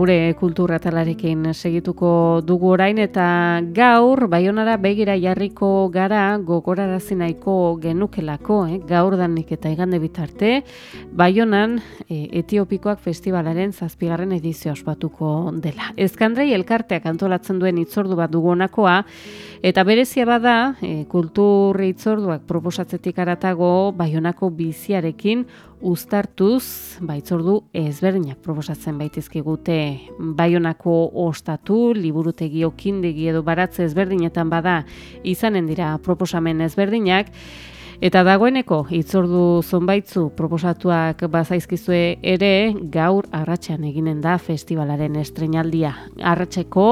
gure kultura talarekin segituko dugu orain eta gaur Baionara begira jarriko gara gogorarazi nahiko genukelako, eh? gaur danik eta igande bitarte Baionan e, Etiopikoak festivalaren zazpigarren edizio ospatuko dela. Ezkandrei elkarteak antolatzen duen itzordu bat dugu honakoa eta berezia bada e, kultur itzorduak proposatzetik aratago Baionako biziarekin uztartuz, baitzordu ezberdinak proposatzen baitizkigute baionako ostatu, liburutegi okindegi edo baratze ezberdinetan bada izanen dira proposamen ezberdinak, Eta dagoeneko hitzordu zonbaitzu proposatuak bazaizkizue ere gaur arratsean eginen da festivalaren estrenaldia. Arratseko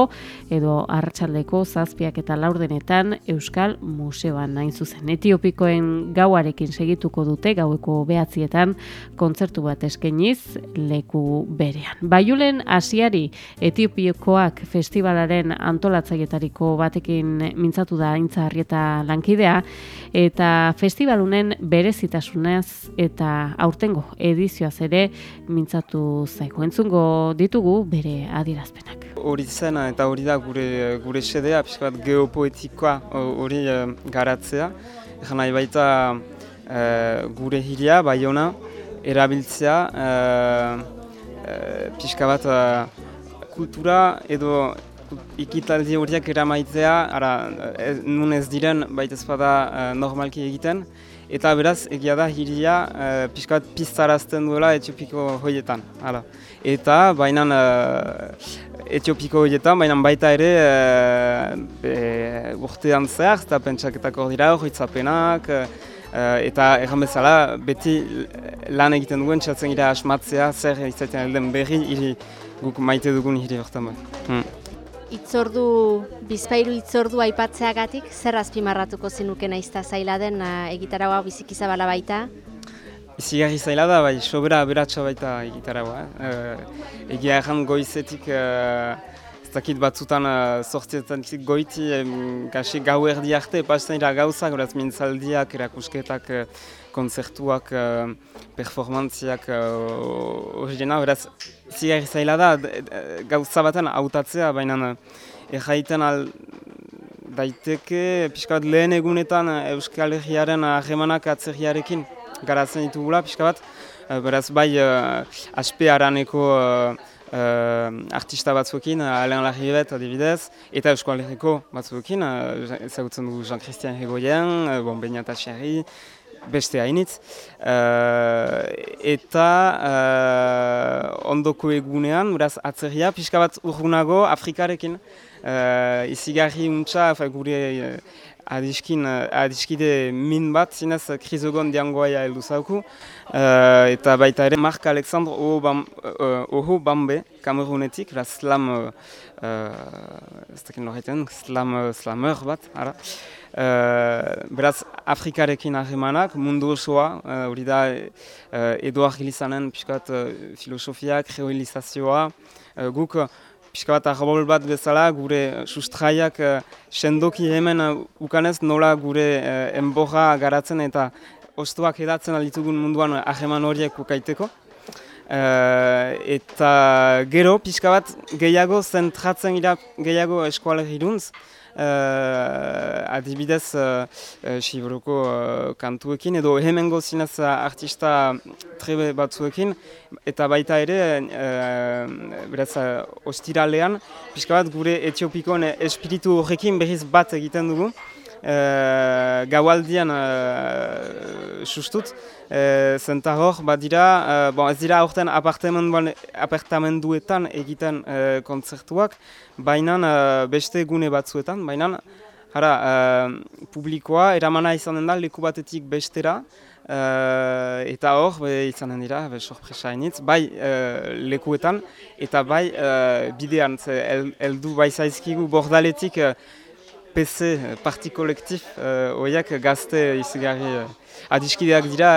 edo arratsaldeko zazpiak eta laurdenetan Euskal Museoan nain zuzen. Etiopikoen gauarekin segituko dute gaueko behatzietan kontzertu bat eskeniz leku berean. Baiulen asiari Etiopikoak festivalaren antolatzailetariko batekin mintzatu da Aintza Arrieta lankidea eta festivalunen berezitasunez eta aurtengo edizioaz ere mintzatu zaigu. Entzungo ditugu bere adierazpenak. Hori zen eta hori da gure, gure sedea, pixka bat geopoetikoa hori e, garatzea. Egan nahi baita e, gure hiria, baiona, erabiltzea e, e, pixka bat kultura edo ikitaldi horiak eramaitzea, ara, ez, nun ez diren baita ezpada uh, normalki egiten, eta beraz egia da hiria uh, pixka bat piztarazten duela etiopiko hoietan. Hala. Eta baina uh, etiopiko hoietan, baina baita ere uh, urtean zehar, eta pentsaketak hor dira, hoitzapenak, Uh, eta erran bezala, beti lan egiten duen txatzen gira asmatzea, zer izaten alden berri, hiri guk maite dugun hiri horretan bat. Hmm. Itzordu, bizpairu itzordu aipatzeagatik, zer azpimarratuko zinuke naizta zaila den egitaragoa biziki zabala baita? Izigarri zaila da, bai, sobera aberatsa baita egitaragoa. Eh? egia erran goizetik, uh, ez dakit batzutan uh, sortzietan goiti, um, kasi gau erdi arte, pasten dira gauzak, horaz mintzaldiak, erakusketak, uh, konzertuak, uh, performantziak hori uh, dena, beraz, zigarri zaila da, gauza baten hautatzea, baina erraiten al daiteke, pixka bat lehen egunetan Euskal Herriaren ahemanak atzerriarekin garatzen ditugula, pixka bat, uh, beraz bai uh, aspe araneko uh, artista batzuekin, uh, Alain Larribet adibidez, eta Euskal Herriko batzuekin, uh, ezagutzen dugu Jean-Christian Hegoyen, uh, bon, Beñat Acherri, beste hainitz. Uh, eta uh, ondoko egunean, beraz atzerria, pixka bat urgunago Afrikarekin, uh, izigarri untsa, gure uh, adiskin, adiskide min bat, zinez krizogon diangoaia heldu zauku. Uh, eta baita ere, Mark Alexandre Oho, bam, Oho Bambe, Kamerunetik, la slam, uh, ez dakin horreten, slam, slammer bat, ara. Uh, beraz, Afrikarekin ahemanak, mundu osoa, hori uh, da uh, Eduard Gilizanen, piskat, uh, filosofia, kreolizazioa, uh, guk, pixka bat ahabol bat bezala, gure sustraiak uh, sendoki hemen ukanez nola gure uh, enborra garatzen eta ostuak edatzen alditugun munduan aheman horiek ukaiteko. Uh, eta gero pixka bat gehiago zentratzen gira gehiago eskualegiruntz, uh, adibidez uh, uh, kantuekin edo hemengo zinez artista trebe batzuekin. Eta baita ere beraz ostiralean pixka bat gure etiopikoen espiritu horrekin berriz bat egiten dugu uh, gaualdian uh, sustut, uh, zenta hor, badira, uh, bon, ez dira aurten apartamenduetan egiten uh, kontzertuak, baina uh, beste gune batzuetan, baina uh, publikoa eramana izanen da leku batetik bestera, uh, eta hor, izanen dira, be, sorpresa hainitz, bai uh, lekuetan, eta bai uh, bidean, el, eldu bai zaizkigu bordaletik uh, PC, parti kolektif, uh, oiak gazte izigarri uh, adiskideak dira,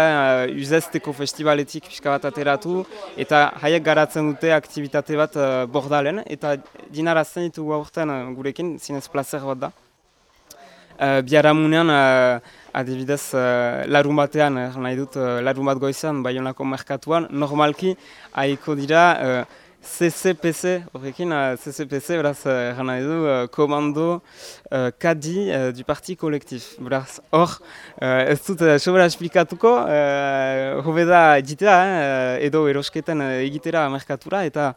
uh, uzesteko festivaletik pixka bat ateratu, eta haiek garatzen dute aktivitate bat uh, bordalen, eta dinarazten ditugu aurten uh, gurekin, zinez placer bat da. Uh, Biaramunean, uh, adibidez, uh, larun batean, uh, nahi dut, uh, larun bat goizan, Bayonako merkatuan, normalki, haiko dira, uh, CCPC, horrekin, uh, CCPC, beraz, uh, nahi du, uh, komando uh, kadi uh, du parti kolektif. Beraz, hor, uh, ez dut, uh, sobera esplikatuko, uh, hobeda egitea, eh, edo erosketen uh, egitera merkatura, eta,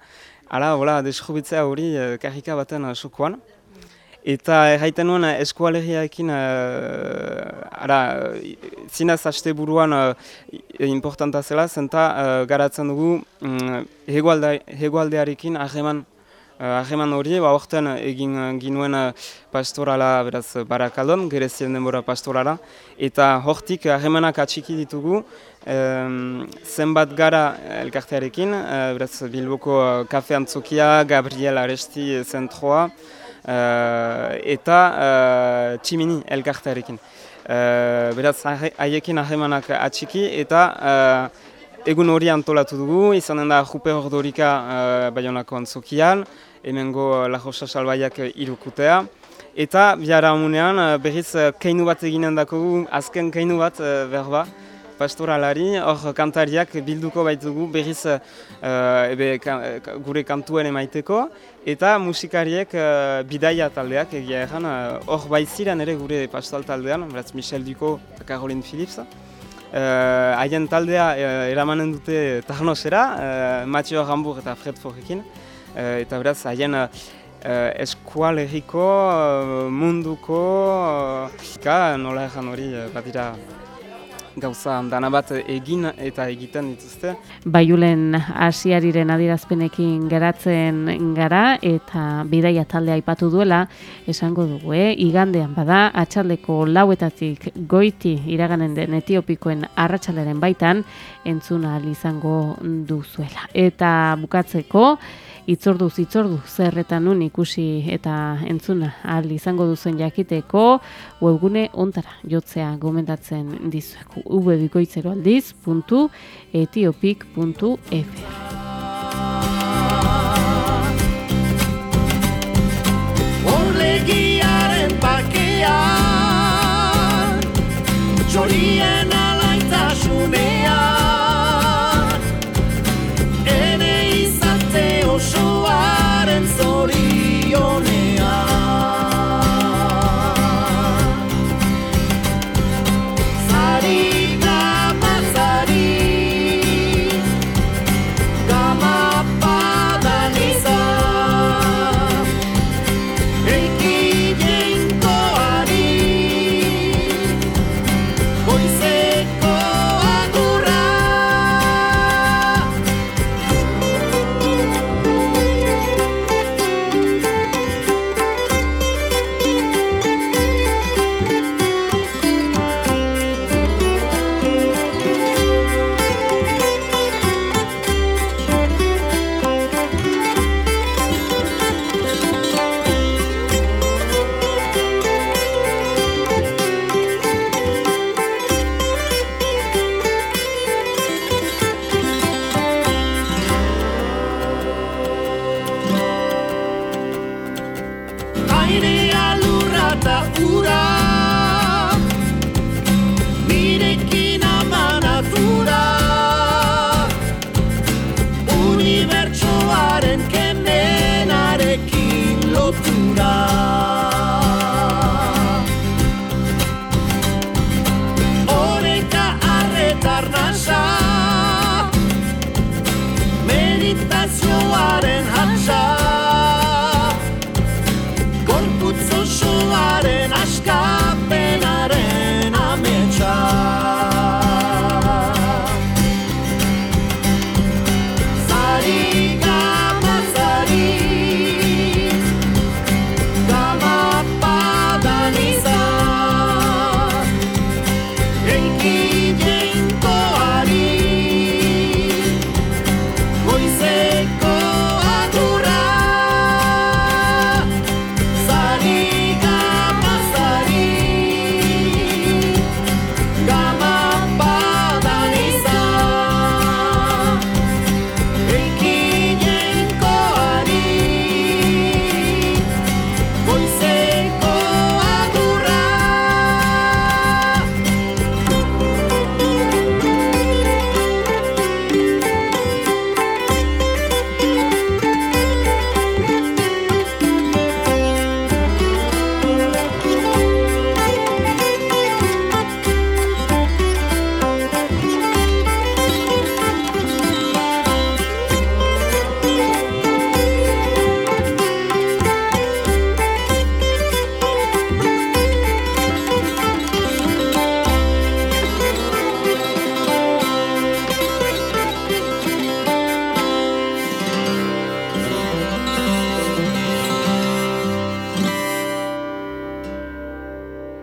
ala, hola, desrobitzea hori, uh, karrika baten uh. Eta erraiten nuen eh, eskualegiaekin, uh, ara, zinez haste buruan uh, importanta zela, zenta uh, garatzen dugu um, hegoaldearekin ahreman uh, hori, ba, orten egin ginuen uh, pastorala beraz barakaldon, gerezien denbora pastorala, eta hortik ahemanak atxiki ditugu, um, zenbat gara elkartearekin, beraz Bilboko uh, kafe Gabriel Aresti zentroa, uh, eta uh, tximini elkartearekin. Uh, beraz, haiekin ahemanak atxiki eta egun hori antolatu dugu, izanen da Jupe Ordorika uh, Bayonako antzokian, hemengo Lajosa Salbaiak irukutea. Eta biara amunean berriz keinu bat eginen dakogu, azken keinu bat berba, pastoralari, hor kantariak bilduko baitugu berriz uh, ebe, gure kantuen emaiteko, eta musikariek uh, bidaia taldeak egia erran, hor uh, baiziren ere gure pastoral taldean, beraz Michel Duko, Caroline Philips. Haien taldea uh, eramanen dute Tarnosera, uh, Mathieu Rambour eta Fred Forrekin, uh, eta beraz haien uh, eskualeriko, uh, munduko, uh, nola erran hori uh, badira gauza dana bat egin eta egiten dituzte. Baiulen asiariren adirazpenekin geratzen gara eta bidaia talde aipatu duela esango dugu, eh? igandean bada atxaldeko lauetatik goiti iraganen den etiopikoen arratsalaren baitan entzuna izango duzuela. Eta bukatzeko, itzordu zitzordu zerretan nun ikusi eta entzuna ahal izango duzen jakiteko webgune ontara jotzea gomendatzen dizueku ubebikoitzeroaldiz.etiopik.fr Olegiaren pakea Txorien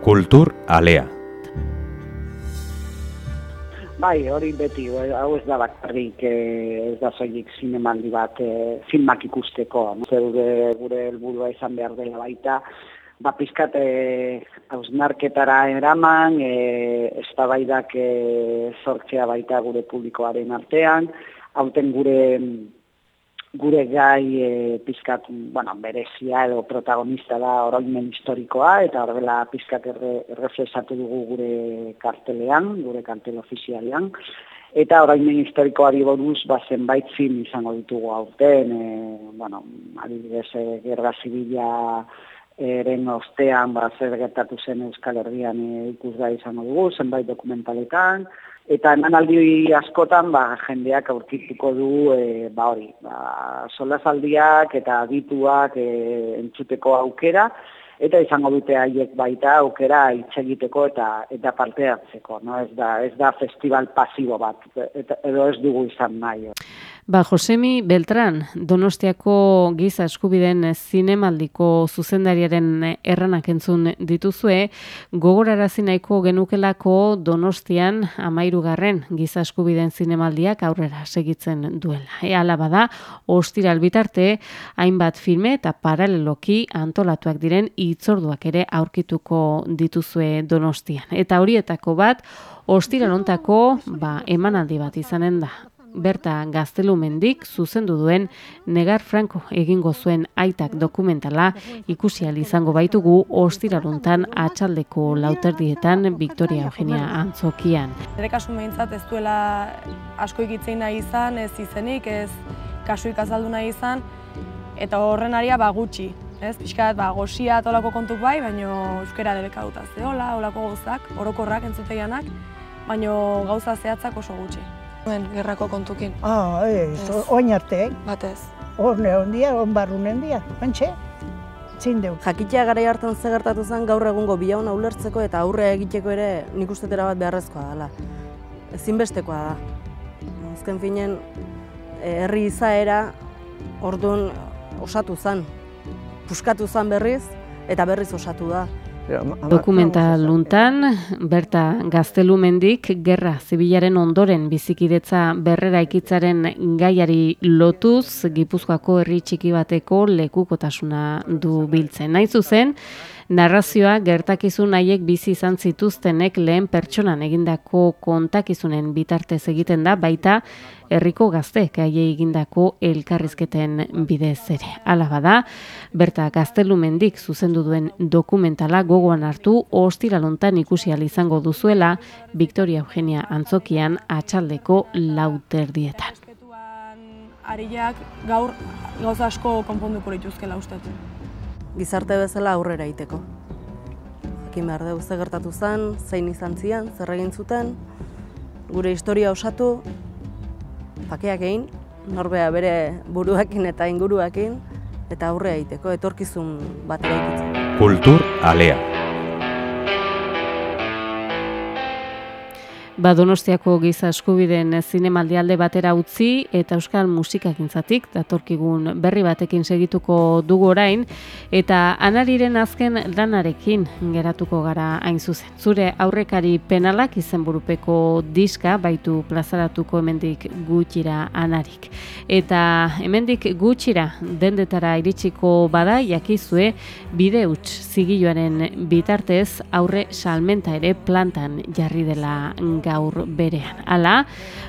Kultur Alea. Bai, hori beti, eh, hau ez da bakarrik, eh, ez da zoik zinemaldi bat eh, filmak ikusteko. Gure, gure helburua izan behar dela baita, ba, pizkat hausnarketara eraman, e, ez da baidak sortzea baita gure publikoaren artean, hauten gure gure gai e, pizkat, bueno, berezia edo protagonista da oroimen historikoa, eta horrela pizkat erre, dugu gure kartelean, gure kartel ofizialean, eta oroimen historikoari buruz ba, zenbait film izango ditugu aurten, e, bueno, adibidez, e, gerra zibila eren ostean, ba, zer gertatu zen Euskal Herrian e, ikusgai izango dugu, zenbait dokumentaletan, Eta emanaldi askotan ba, jendeak aurkituko du e, ba hori, ba, solazaldiak eta adituak e, entzuteko aukera, eta izango dute haiek baita aukera hitz egiteko eta eta parte hartzeko, no? Ez da, ez da festival pasibo bat, eta, edo ez dugu izan nahi. Ba, Josemi Beltran, Donostiako giza eskubiden zinemaldiko zuzendariaren erranak entzun dituzue, gogorarazi nahiko genukelako Donostian amairugarren giza eskubiden zinemaldiak aurrera segitzen duela. E, ala bada, ostiral bitarte, hainbat filme eta paraleloki antolatuak diren itzorduak ere aurkituko dituzue Donostian. Eta horietako bat, ostirarontako ba, emanaldi bat izanen da berta gaztelumendik zuzendu duen negar franco egingo zuen aitak dokumentala ikusi izango baitugu ostiraruntan atxaldeko lauterdietan Victoria Eugenia Antzokian. Nire kasu behintzat ez duela asko ikitzein nahi izan, ez izenik, ez kasu ikazaldu nahi izan, eta horren aria ba gutxi. Ez, pixkat, ba, goxia tolako kontuk bai, baino euskera debeka dut azteola, olako gauzak, orokorrak entzuteianak, baino gauza zehatzak oso gutxi. Nuen, gerrako kontukin. Ah, ez, oin arte, eh? Batez. Horne ondia, on barrunen dia, bantxe? Zindeu. Jakitea gara hartan zegertatu zen gaur egungo bilauna ulertzeko eta aurre egiteko ere nik ustetera bat beharrezkoa dela. Ezinbestekoa da. Azken finen, herri izaera orduan osatu zen. Puskatu zen berriz eta berriz osatu da. Dokumental luntan, berta gaztelumendik, gerra zibilaren ondoren bizikidetza berrera ikitzaren gaiari lotuz, Gipuzkoako herri txiki bateko lekukotasuna du biltzen. Nahi zuzen, narrazioa gertakizun haiek bizi izan zituztenek lehen pertsonan egindako kontakizunen bitartez egiten da, baita herriko gaztek haiei egindako elkarrizketen bidez ere. Hala bada, berta gaztelumendik zuzendu duen dokumentala gogoan hartu ostiralontan ikusi izango duzuela Victoria Eugenia Antzokian atxaldeko lauterdietan. Ariak gaur gauza asko konponduko lituzkela ustatu gizarte bezala aurrera iteko. Jakin behar dugu ze gertatu zen, zein izan zian, zer egin zuten, gure historia osatu, pakeak egin, norbea bere buruakin eta inguruakin, eta aurrea iteko, etorkizun bat ere Kultur alea. Badonostiako giza eskubiden zinemaldialde batera utzi eta euskal musikakintzatik datorkigun berri batekin segituko dugu orain eta anariren azken lanarekin geratuko gara hain zuzen. Zure aurrekari penalak izenburupeko diska baitu plazaratuko hemendik gutxira anarik. Eta hemendik gutxira dendetara iritsiko bada jakizue bide huts zigiloaren bitartez aurre salmenta ere plantan jarri dela gaur berean. Hala,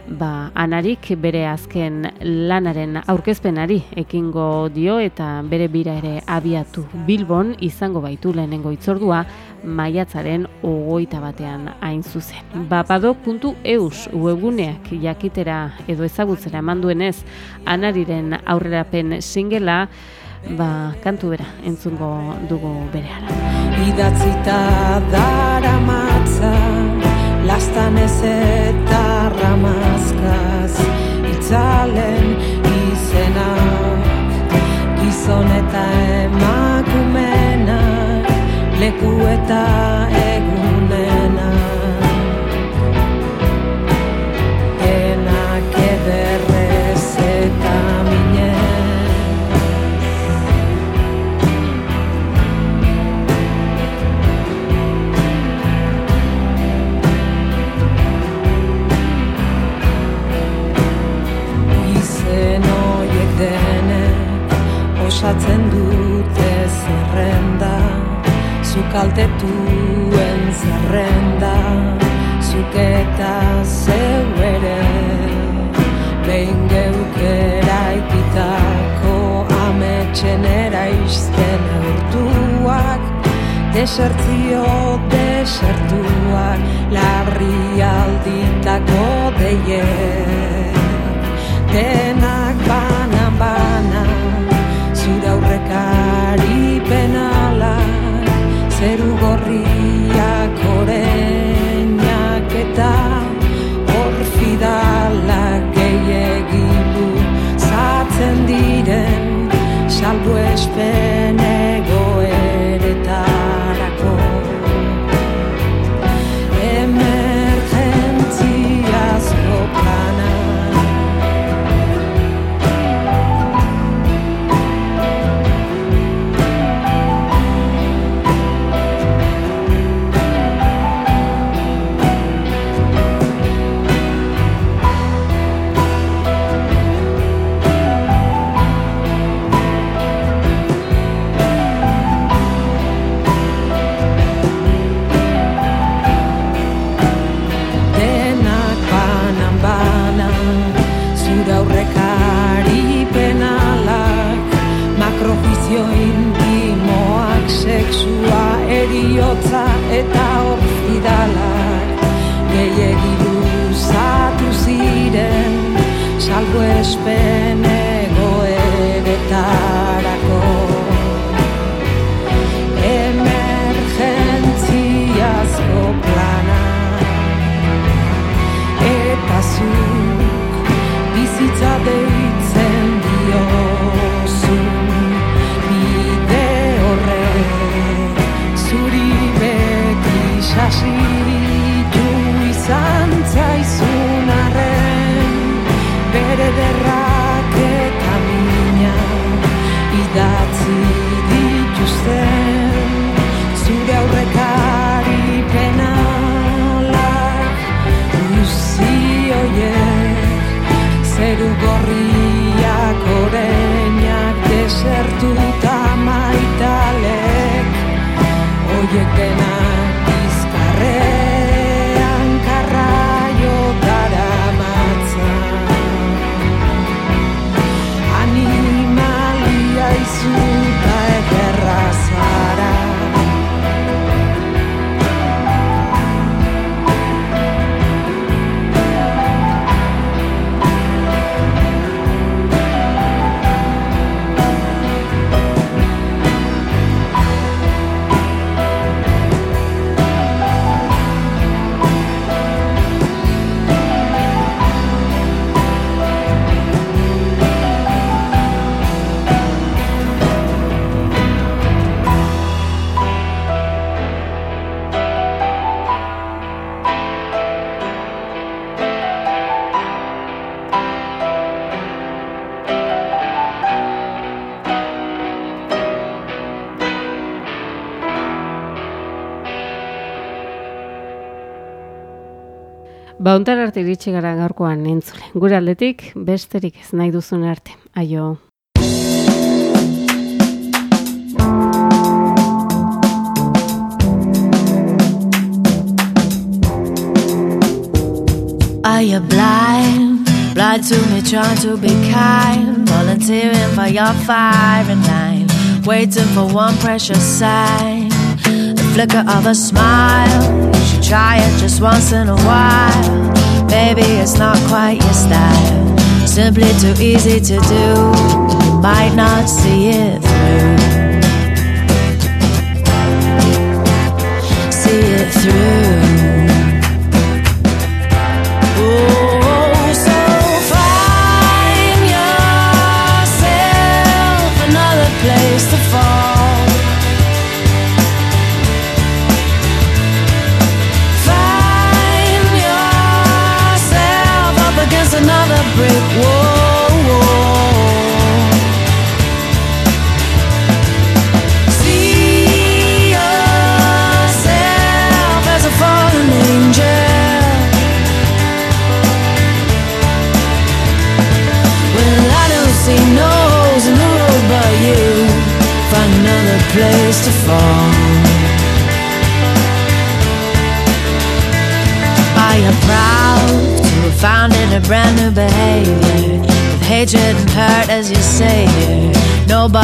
ba, anarik bere azken lanaren aurkezpenari ekingo dio eta bere bira ere abiatu Bilbon izango baitu lehenengo itzordua maiatzaren ogoita batean hain zuzen. Bapado.eus webguneak jakitera edo ezagutzera manduenez anariren aurrerapen singela ba, kantu bera entzungo dugu berehala. Idatzita dara lastan ez eta ramazkaz geukera ikitako ametxen eraizten urtuak desertzio desertuak larri alditako deie denak banan bana zure aurrekari penala zeru gorriak Espernego Ba, ontar arte iritsi gara gaurkoan entzule. Gure aldetik, besterik ez nahi duzun arte. Aio. Are you blind? Blind to me, trying to be kind. Volunteering for your fire and line. Waiting for one precious sign. The flicker of a smile. Should try it just once in a while. Maybe it's not quite your style. Simply too easy to do. You might not see it through. See it through. Break.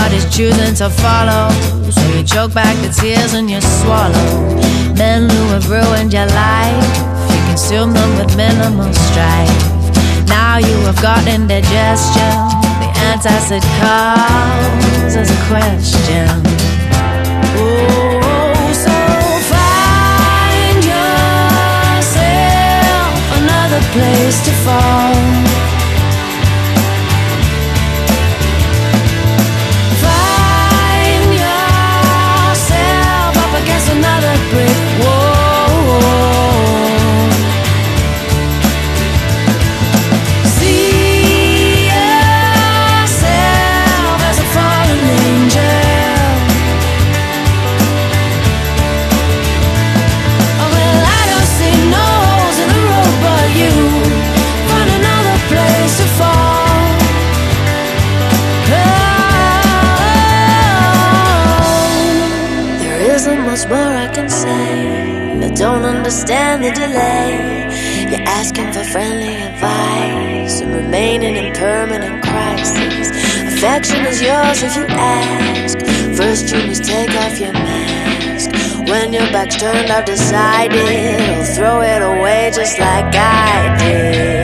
Nobody's choosing to follow. So you choke back the tears and you swallow. Men who have ruined your life, you consume them with minimal strife. Now you have got indigestion. The antacid comes as a question. Oh, place to fall. Don't understand the delay. You're asking for friendly advice and remaining in permanent crisis. Affection is yours if you ask. First, you must take off your mask. When your back's turned, I've decided I'll throw it away just like I did.